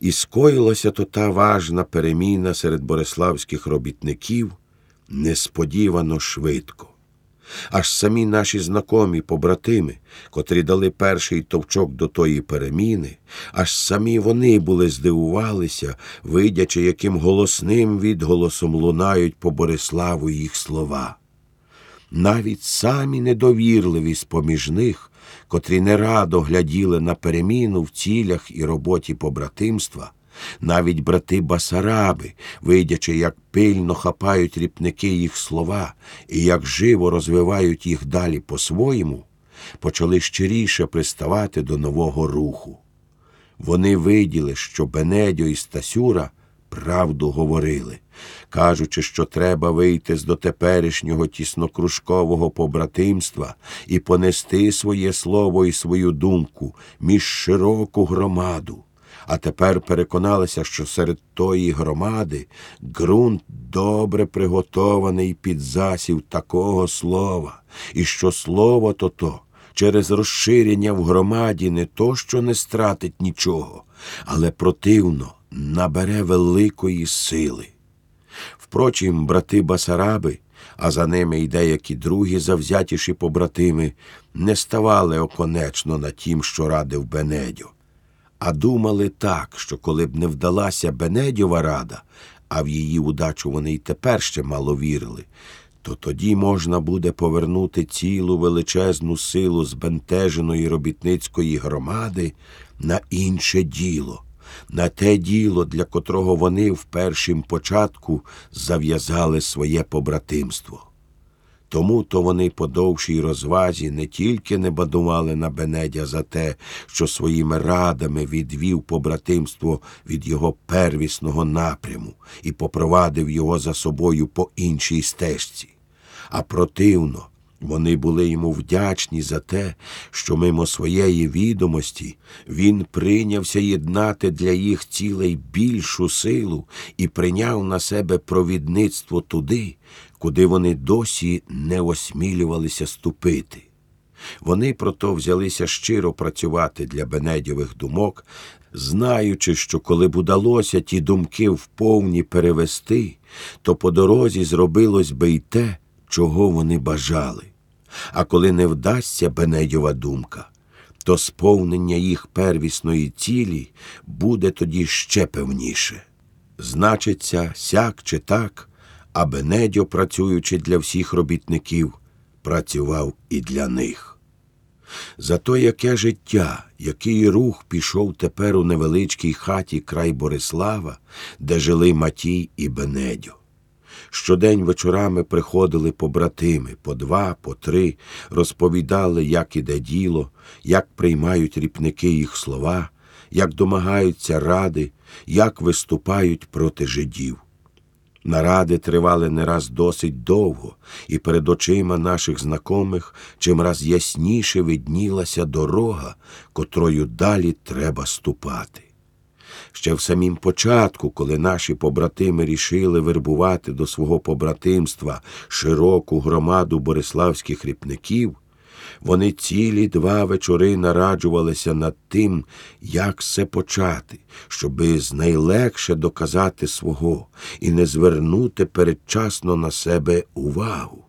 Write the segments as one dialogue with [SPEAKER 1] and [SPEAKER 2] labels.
[SPEAKER 1] І скоїлася то та важна переміна серед бориславських робітників несподівано швидко. Аж самі наші знакомі побратими, котрі дали перший товчок до тої переміни, аж самі вони були здивувалися, видячи, яким голосним відголосом лунають по Бориславу їх слова. Навіть самі недовірливі з поміж них, котрі нерадо гляділи на переміну в цілях і роботі побратимства, навіть брати Басараби, видячи, як пильно хапають ріпники їх слова і як живо розвивають їх далі по-своєму, почали щиріше приставати до нового руху. Вони виділи, що Бенедьо і Стасюра правду говорили, кажучи, що треба вийти з дотеперішнього тіснокружкового побратимства і понести своє слово і свою думку між широку громаду. А тепер переконалися, що серед тої громади ґрунт добре приготований під засів такого слова, і що слово то то через розширення в громаді не то, що не стратить нічого, але противно набере великої сили. Впрочем, брати Басараби, а за ними й деякі другі завзятіші побратими, не ставали оконечно на тім, що радив Бенедьо а думали так, що коли б не вдалася Бенедьова рада, а в її удачу вони й тепер ще мало вірили, то тоді можна буде повернути цілу величезну силу збентеженої робітницької громади на інше діло, на те діло, для котрого вони в першім початку зав'язали своє побратимство. Тому то вони по довшій розвазі не тільки не бадували на Бенедя за те, що своїми радами відвів побратимство від його первісного напряму і попровадив його за собою по іншій стежці, а противно. Вони були йому вдячні за те, що мимо своєї відомості він прийнявся єднати для їх цілей більшу силу і прийняв на себе провідництво туди, куди вони досі не осмілювалися ступити. Вони прото взялися щиро працювати для Бенедьових думок, знаючи, що коли б удалося ті думки вповні перевести, то по дорозі зробилось би й те, чого вони бажали. А коли не вдасться Бенедьова думка, то сповнення їх первісної цілі буде тоді ще певніше. Значиться, сяк чи так, а Бенедьо, працюючи для всіх робітників, працював і для них. За то яке життя, який рух пішов тепер у невеличкій хаті край Борислава, де жили Матій і Бенедьо. Щодень вечорами приходили побратими по два, по три, розповідали, як іде діло, як приймають ріпники їх слова, як домагаються ради, як виступають проти жидів. Наради тривали не раз досить довго, і перед очима наших знайомих чимраз ясніше виднілася дорога, котрою далі треба ступати. Ще в самім початку, коли наші побратими рішили вербувати до свого побратимства широку громаду бориславських ріпників, вони цілі два вечори нараджувалися над тим, як все почати, щоби знайлегше доказати свого і не звернути передчасно на себе увагу.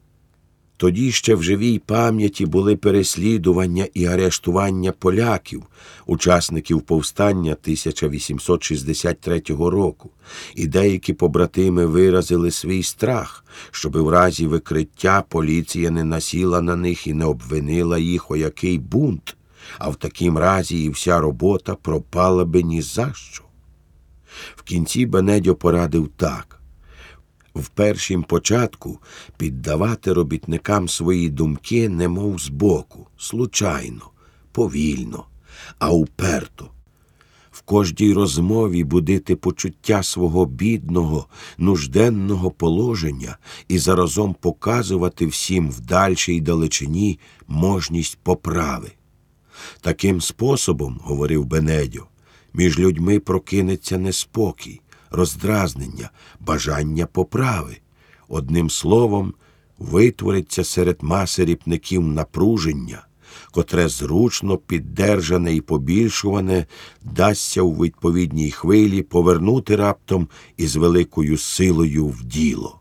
[SPEAKER 1] Тоді ще в живій пам'яті були переслідування і арештування поляків, учасників повстання 1863 року, і деякі побратими виразили свій страх, щоби в разі викриття поліція не насіла на них і не обвинила їх о який бунт, а в такім разі і вся робота пропала би ні за що. В кінці Бенедьо порадив так в першім початку піддавати робітникам свої думки, немов збоку, случайно, повільно, а уперто. В кожній розмові будити почуття свого бідного, нужденного положення і заразом показувати всім в дальшій далечині можність поправи. Таким способом, говорив Бенедьо, між людьми прокинеться неспокій, роздразнення, бажання поправи. Одним словом, витвориться серед маси ріпників напруження, котре зручно піддержане і побільшуване, дасться у відповідній хвилі повернути раптом із великою силою в діло.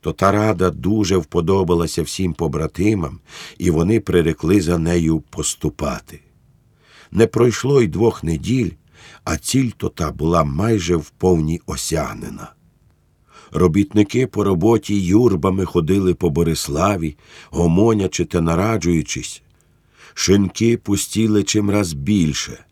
[SPEAKER 1] То та рада дуже вподобалася всім побратимам, і вони прирекли за нею поступати. Не пройшло й двох неділь, а ціль то та була майже вповні осягнена. Робітники по роботі юрбами ходили по Бориславі, гомонячи та нараджуючись. Шинки пустіли чимраз більше,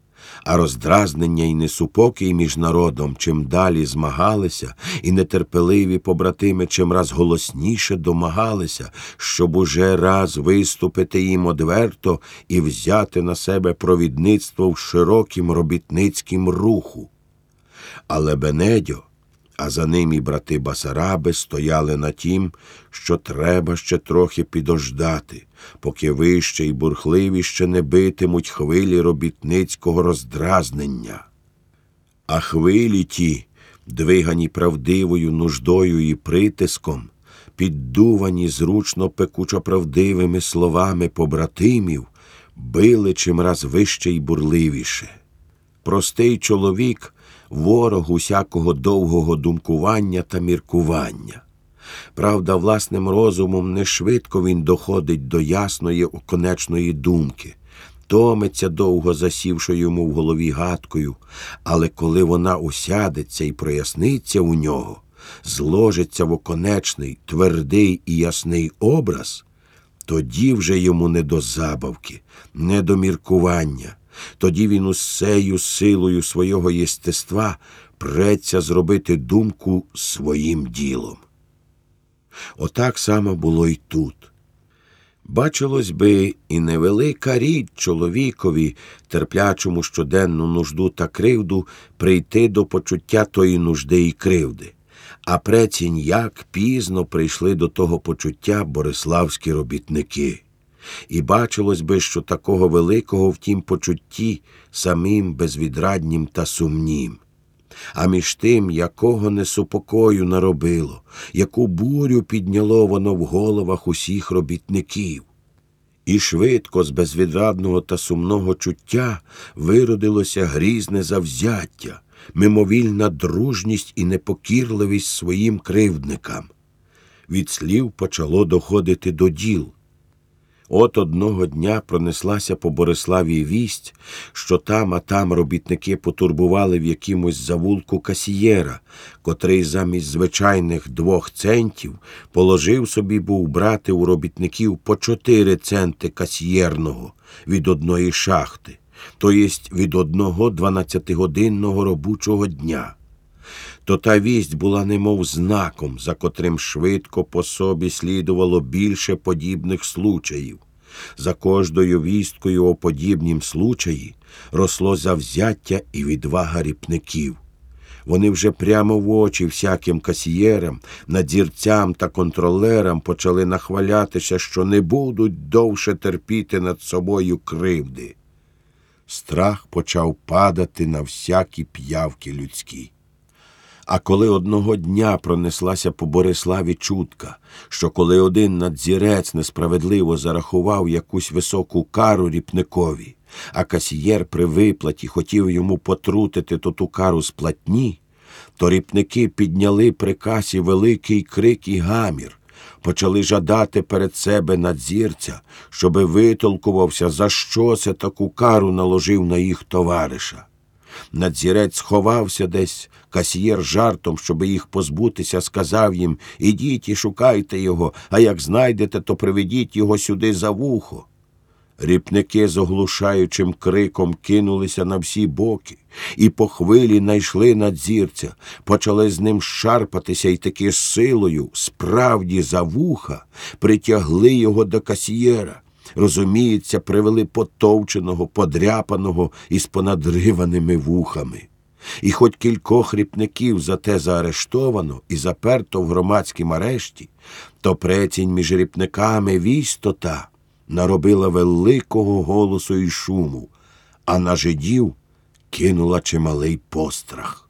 [SPEAKER 1] а роздразнення й несупокій між народом чим далі змагалися, і нетерпеливі побратими чимраз голосніше домагалися, щоб уже раз виступити їм одверто і взяти на себе провідництво в широкім робітницькім руху. Але Бенедьо а за ним і брати Басараби стояли на тім, що треба ще трохи підождати, поки вище й бурхливіще не битимуть хвилі робітницького роздразнення. А хвилі ті, двигані правдивою нуждою і притиском, піддувані зручно пекучо правдивими словами побратимів, били чимраз вище й бурливіше. Простий чоловік ворог усякого довгого думкування та міркування. Правда, власним розумом не швидко він доходить до ясної оконечної думки, томиться довго засівши йому в голові гадкою, але коли вона усядеться і проясниться у нього, зложиться в оконечний, твердий і ясний образ, тоді вже йому не до забавки, не до міркування. Тоді він усею силою свого єстества преться зробити думку своїм ділом. Отак само було й тут. Бачилось би і невелика річ чоловікові, терплячому щоденну нужду та кривду, прийти до почуття тої нужди і кривди. А прецінь як пізно прийшли до того почуття бориславські робітники. І бачилось би, що такого великого в тім почутті самим безвідраднім та сумнім. А між тим, якого несупокою наробило, яку бурю підняло воно в головах усіх робітників. І швидко з безвідрадного та сумного чуття виродилося грізне завзяття, мимовільна дружність і непокірливість своїм кривдникам. Від слів почало доходити до діл. От одного дня пронеслася по Бориславі вість, що там, а там робітники потурбували в якимось завулку касієра, котрий замість звичайних двох центів положив собі був брати у робітників по чотири центи касієрного від одної шахти, то єсть від одного дванадцятигодинного робочого дня то та вість була немов знаком, за котрим швидко по собі слідувало більше подібних случаїв. За кожною вісткою о подібнім случаї росло завзяття і відвага ріпників. Вони вже прямо в очі всяким касієрам, надзірцям та контролерам почали нахвалятися, що не будуть довше терпіти над собою кривди. Страх почав падати на всякі п'явки людські. А коли одного дня пронеслася по Бориславі чутка, що коли один надзірець несправедливо зарахував якусь високу кару ріпникові, а касієр при виплаті хотів йому потрутити то ту кару з платні, то ріпники підняли при касі великий крик і гамір, почали жадати перед себе надзірця, щоби витолкувався, за що це таку кару наложив на їх товариша. Надзірець сховався десь, касьєр жартом, щоб їх позбутися, сказав їм Ідіть і шукайте його, а як знайдете, то приведіть його сюди за вухо. Ріпники з оглушаючим криком кинулися на всі боки, і по хвилі найшли надзірця, почали з ним шарпатися і таки силою, справді за вуха, притягли його до касьєра розуміється, привели потовченого, подряпаного із понадриваними вухами. І хоч кількох ріпників за те заарештовано і заперто в громадськім арешті, то прецінь між ріпниками вістота наробила великого голосу і шуму, а на жидів кинула чималий пострах.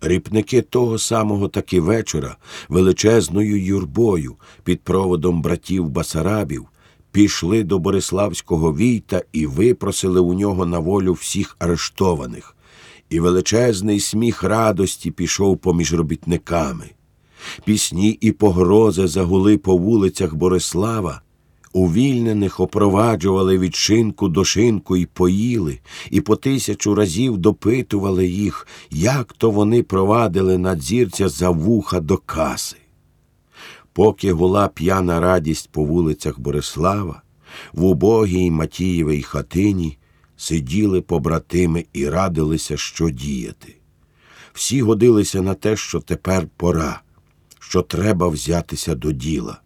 [SPEAKER 1] Ріпники того самого таки вечора величезною юрбою під проводом братів Басарабів пішли до Бориславського війта і випросили у нього на волю всіх арештованих, і величезний сміх радості пішов поміж робітниками. Пісні і погрози загули по вулицях Борислава, Увільнених опроваджували від шинку до шинку і поїли, і по тисячу разів допитували їх, як то вони провадили надзірця за вуха до каси. Поки гула п'яна радість по вулицях Борислава, в убогій Матієвій хатині сиділи побратими і радилися, що діяти. Всі годилися на те, що тепер пора, що треба взятися до діла.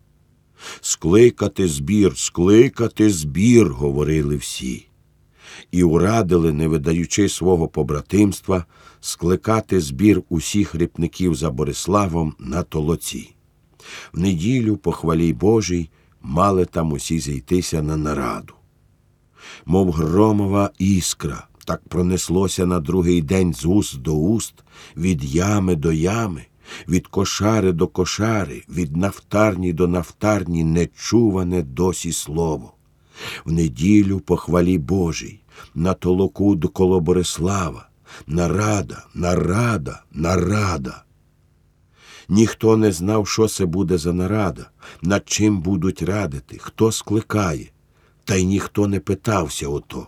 [SPEAKER 1] Скликати збір, скликати збір, говорили всі, і урадили, не видаючи свого побратимства, скликати збір усіх ріпників за Бориславом на толоці. В неділю, по хвалі Божій, мали там усі зійтися на нараду. Мов громова іскра, так пронеслося на другий день з уст до уст, від ями до ями від кошари до кошари, від нафтарні до нафтарні нечуване досі слово. В неділю по хвалі Божій, на толоку до коло Борислава, нарада, нарада, нарада. Ніхто не знав, що це буде за нарада, над чим будуть радити, хто скликає, та й ніхто не питався ото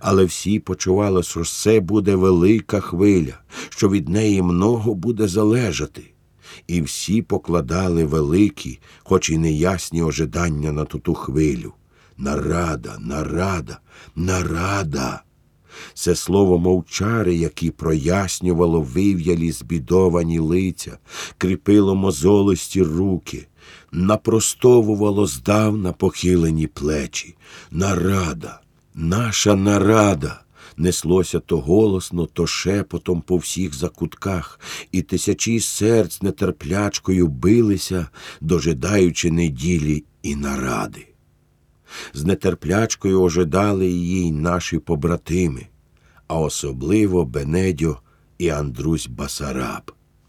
[SPEAKER 1] але всі почували, що це буде велика хвиля, що від неї много буде залежати. І всі покладали великі, хоч і неясні ожидання на ту хвилю. Нарада, нарада, нарада. Це слово мовчари, які прояснювало вив'ялі збідовані лиця, кріпило мозолисті руки, напростовувало здавна похилені плечі. Нарада, Наша нарада неслося то голосно, то шепотом по всіх закутках, і тисячі серць нетерплячкою билися, дожидаючи неділі і наради. З нетерплячкою ожидали її наші побратими, а особливо Бенедьо і Андрусь Басараб.